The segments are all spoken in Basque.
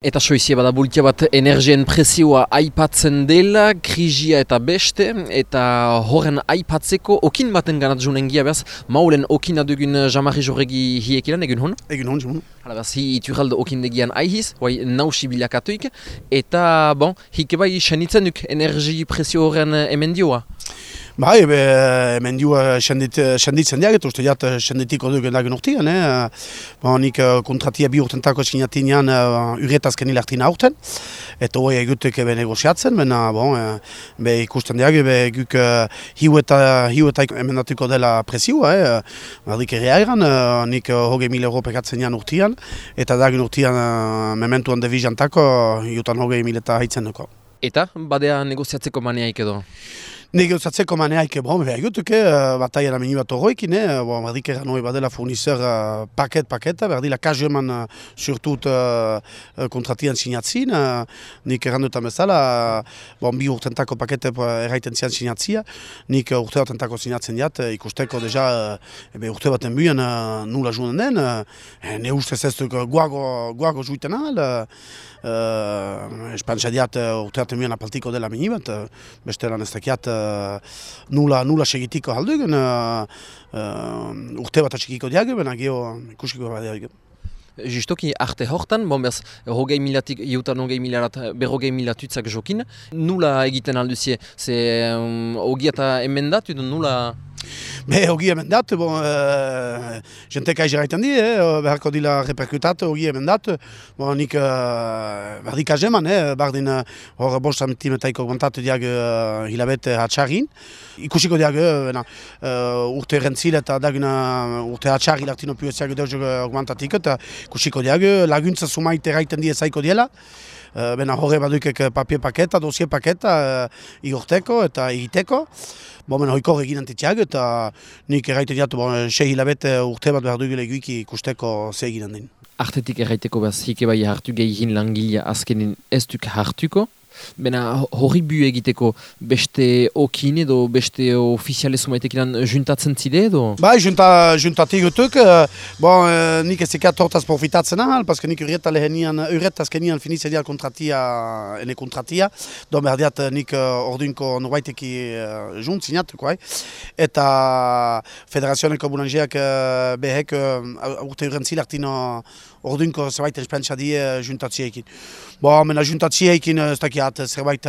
Eta soizie bada bultia bat energien presioa aipatzen dela, krizia eta beste, eta horren aipatzeko okin baten ganat junen gia behaz, maulen okin adugun jamarri jorregi hiekilan, egun hon? Egun hon, hon. Hala behaz, hi iturraldo okin degian aihiz, bai nausi bilakatuik, eta bon, hike bai senitzen duk energi presio horren emendioa. Bai, be, hemen diu sendit, senditzen diak, eta uste jat senditiko duk endagen urtean. Eh? Ba, nik kontratia bi urtentako sinatinean uh, urretazken hilartin aurten. Eta hori egutek ebe negoziatzen, bena bon, e, be, ikusten diak, be, guk uh, hiu eta, hiu eta emendatuko dela presioa. Eh? Bardik ere airan, uh, nik hoge mil euro pekatzen jan urtean, eta dagen urtean uh, mementuan devizantako, jutan hoge mil eta haitzen duko. Eta, badea negoziatzeko maneaik edo? Negociatzeko maneaik, bon, behar gutuke, uh, bataia namini bat horroikin, eh? bon, berdik eran hori badela fournisseur uh, paket paketa, berdila kaje eman uh, surtut uh, kontratian sinatzin, uh, nik eran dut amezala, bon, bi urtentako pakete erraiten zian sinatzia, nik uh, urte batentako sinatzen jat, uh, ikusteko deja uh, ebe, urte baten buien uh, nula junen den, uh, ne ustez ez duk guago, guago juiten ahal, uh, uh, espantsa diat uh, urte baten buien apaltiko dela mini bat, uh, beste lan ez dakiat, nula, nula segitiko haldugun, uh, uh, urte bat atxikiko diago, baina geho ikusiko bat diago. Justoki arte hortan, bon behaz, hogei milatik, iutan hogei milarat, berrogei milatutzak jokin, nula egiten alduzie, ze um, hogi eta emendatu, nula... Be, hogi emendat, bon, uh, jentek aiz erraiten di, eh, beharko dila reperkutat, hogi emendat, bon, nik uh, berdik azeman, eh, bardin hor bost ametimetako kontatu diag uh, hilabete hatxarrin. Ikusiko diag, uh, urte rentzil eta daguna urte hatxarri lartino piuetziak deuz augmentatik, eta ikusiko diag, laguntza sumait erraiten di ezaiko diela. Uh, bena horre badukek papie paketa, dosie paketa, uh, igorteko eta egiteko. Bomen hoiko egin antitxeak eta nik erraite diatu bon, sei hilabete urte bat behar dugile guiki ikusteko ze egin den. Artetik erraiteko behaz hike bai hartu gehiagin langilea azkenin ez duk hartuko? Bena hori bu egiteko beste okin edo beste juntatzen zide edo? Junta, juntatik gutuk. Uh, bon, uh, nik ez hortaz profitatzen ahal, paske nik lehenian, azkenian kontratia, ene kontratia. Diat nik uh, norbaiteki uh, junt zinatuko, Eta bulangeak uh, behek uh, urte urren zilartino orduinko zerbait espentsa die juntatziekin. Bo, mena ez dakiat zerbait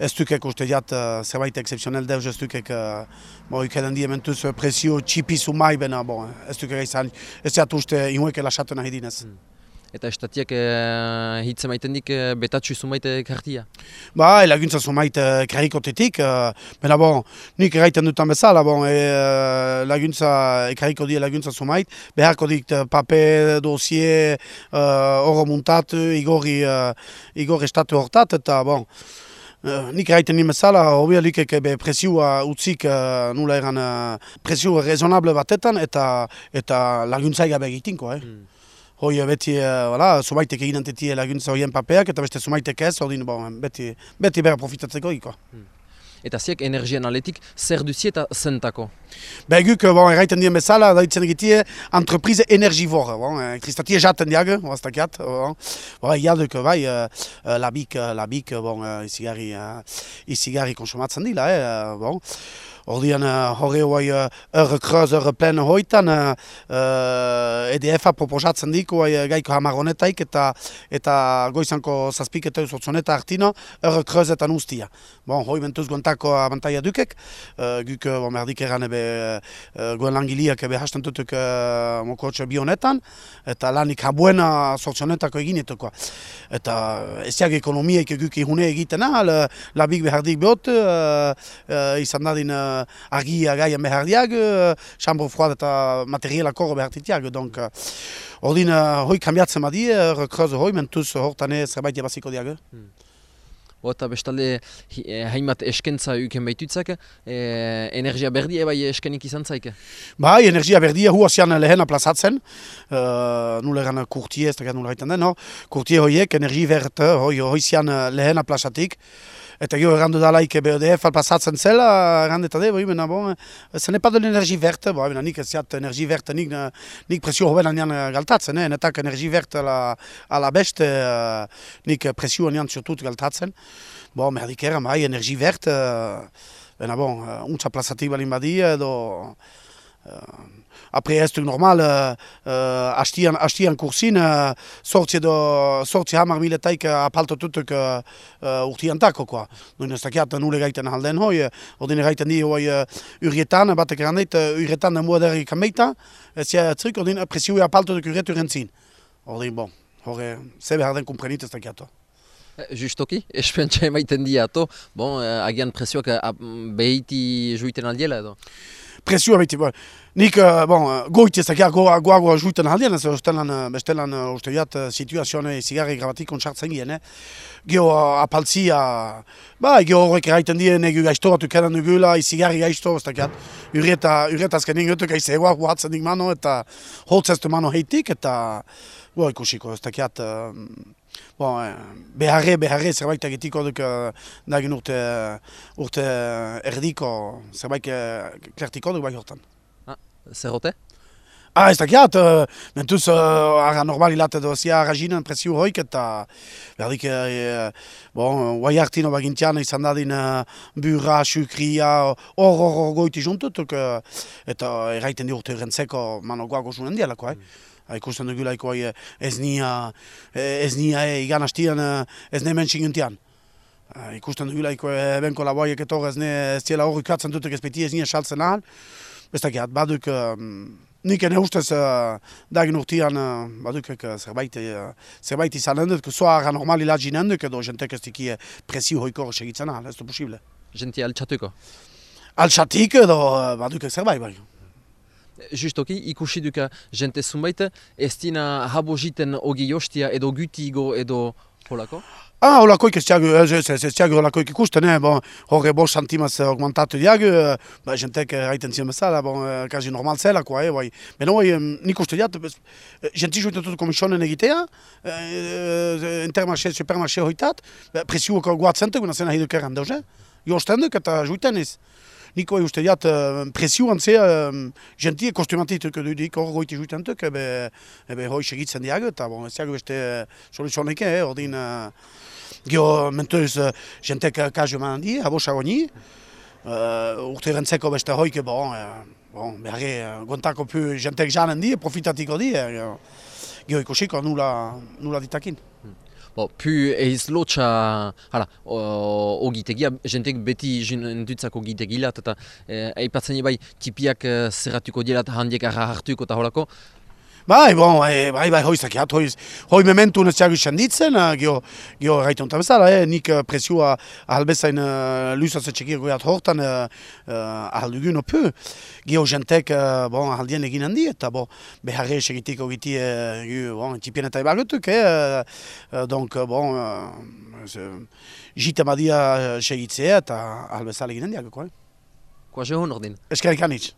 ez dukek uste diat zerbait excepzionel deus ez dukek bo, ikeden die mentuz presio txipi sumai bena, bo, ez dukek izan, ez diat uste inueke lasatu nahi dinez. Hmm. Eta estatiak e, hitz maiten dik e, betatxu zumaite kartia? Ba, laguntza zumaite e, karikotetik. E, Bena bon, nik eraiten dutan bezala, bon, e, laguntza, ekariko die laguntza zumait. Beharko dik pape, dosie, oro muntatu, igorri, igorri estatu hortat, eta bon, Uh, nik eraiten nime zala, hobia likek be presioa utzik uh, nula eran uh, presioa rezonable batetan eta eta laguntzai gabe egitinko, eh? Mm. Hoi beti, uh, zumaitek egin antetie laguntza horien papeak, eta beste zumaitek ez, bon, beti, beti bera profitatzeko iko. Hmm. Eta ziek aletik, zer duzi eta zentako? Beguk, bon, erraiten dien bezala, egitie, entreprise energivore. Bon, kristatie jaten diag, oaztakiat. Bon, bon, iaduk, bai, uh, labik, labik, bon, uh, uh, konsumatzen dila, eh, bon. Ordian hori erre kreuz, erre plen hoitan EDF-a proposatzen diko gaiko hamar honetaik eta eta goizanko zazpik eta hartino erre kreuzetan ustia. Bon, hoi mentuz guantako abantaia dukek, guk bon, merdik eran ebe goen langiliak ebe hasten tutuk mokotxe bi honetan, eta lanik habuena sortzonetako eginetuko. Eta eziak ekonomiek guk ihune egiten ahal, labik behardik behot, izan dadin uh, argia gaian behar diag, uh, chambre froide eta materiela korro behar ditiag, donc ordin uh, hoi kambiatzen badi, uh, kreuz hoi, mentuz hortane zerbait jabaziko diag. Hmm. Eta bestalde haimat eskentza uken baitutzak, e, energia berdia bai eskenik izan zaik? Bai, energia berdia hua zian lehena plazatzen, uh, nule eran kurtie, ez da nule den, no? kurtie hoiek, energi vert, hoi, hoi zian lehena plazatik, Eta gero errandu dalaik BODF alpasatzen zela, errandu eta de, boi, bena, bon, ce n'est pas de l'énergie verte, boi, bena, nik ez ziat energie verte, nik, nik presio hoben anian galtatzen, eh? netak energie verte ala, ala beste, uh, nik presio anian surtut galtatzen. Bon, merdik eran, bai, energie verte, uh, bon, untsa plazatik balin badi, edo... Uh, apre ez duk normal, uh, uh, hastian, kursin, uh, sortzi edo, sortzi hamar miletaik uh, apaltotutuk uh, uh, urtiantako, koa. Noin ez dakiat nule gaiten halden hoi, ordine gaiten di hoi uh, urrietan, batek erandeit, uh, urrietan da muaderi kameita, ez ja trik, ordine presioi apaltotuk urrietu rentzin. Ordine, bon, hori, zebe harden kumprenit ez dakiatu. Justoki, espentsa emaiten diato, bon, agian presioak behiti juiten aldiela edo? Presioa beti, bon. Nik, uh, bon, goit ez dakia goa goa goa juiten aldean, ez bestelan, bestelan uste jat, situazioan zigarri grabatik ontsartzen gien, eh? Gio uh, apaltzia, ba, gio horrek eraiten dien, egu gaizto batu kenan dugula, izigarri gaizto, ez dakiat, urrieta, urrieta azken nik gotuk aize egoak guatzen dik mano, eta holtzeztu mano heitik, eta, bo, ikusiko, ez dakiat, uh, Bon, beharre, beharre, zerbait egitiko duk uh, nagin urte, urte erdiko, zerbait klertiko duk bai hortan. Ah, zer hote? Ah, ez dakiat, uh, mentuz, uh, ara normal hilat edo zia raginen presio hoik eta berdik, uh, bon, guai hartino bagintian izan dadin uh, burra, sukria, hor, hor, hor goiti juntutuk, uh, eta erraiten di urte rentzeko mano guago zunen dialako, eh? Ikusten dugu laiko ez nia, ez nia e, igan hastian ez ne mentxingintian. Ikusten dugu laiko benko laboaiek etor ez ne ez ziela hori katzen dutek ez beti ez nia saltzen ahal. Ez dakiat, baduk, nik ene ustez dagin urtian baduk zerbait, zerbait izan endut, zoa normali lagin enduk edo jentek ez diki presio hoiko segitzen ahal, ez du posible. Jenti altxatuko? Altxatik edo baduk zerbait bai. Justoki, ikusi duka jente zunbait, ez dina habo jiten ogi jostia edo gutigo edo holako? Ah, holakoik ez tiago, ez ez ez tiago holakoik ikusten, eh? bon, horre bo santimaz augmentatu diago, ba, jentek haiten ziren bezala, bon, kazi normal zela, koa, eh, bai. Beno, bai, nik uste diat, jenti juetan dut komisionen egitea, intermarché, supermarché hoitat, presiuak guatzen guna zena hiduk erran dauz, eh? Josten duk eta juetan ez. Niko e uste diat, presioan zea, gentie kostumatik du dik, hor goiti juitentuk, ebe, ebe hoi segitzen diago, eta bon, ez diago beste soluzionik, eh, ordin, uh, gio mentuz, jentek kazu eman handi, abosa goni, uh, urte rentzeko beste hoike, bon, uh, bon, berre, gontako pu jentek janen di, profitatiko di, uh, gio ikusiko nula, nula ditakin. Hmm. Bo, pu eiz lotxa, hala, ogitegia, jentek beti jentutzak ogitegilat, eta e, bai tipiak e, zerratuko dielat handiek arra hartuko eta holako, Bai, bon, bai, bai, bai, hoi zakiat, hoi, hoi mementu neziago senditzen, uh, gio, gio gaita unta bezala, eh, nik uh, presioa ahalbezain uh, lusatze txekir goiat hortan uh, uh, ahaldugun opu. Gio jentek, uh, bon, ahaldien egin handi, eta bo, beharre segitiko giti, uh, bon, tipien eta ibagutuk, eh, uh, donc, bon, uh, jite badia segitzea eta ahalbezala egin handiak, eh? Koa je honor din? Eskerrik anitz.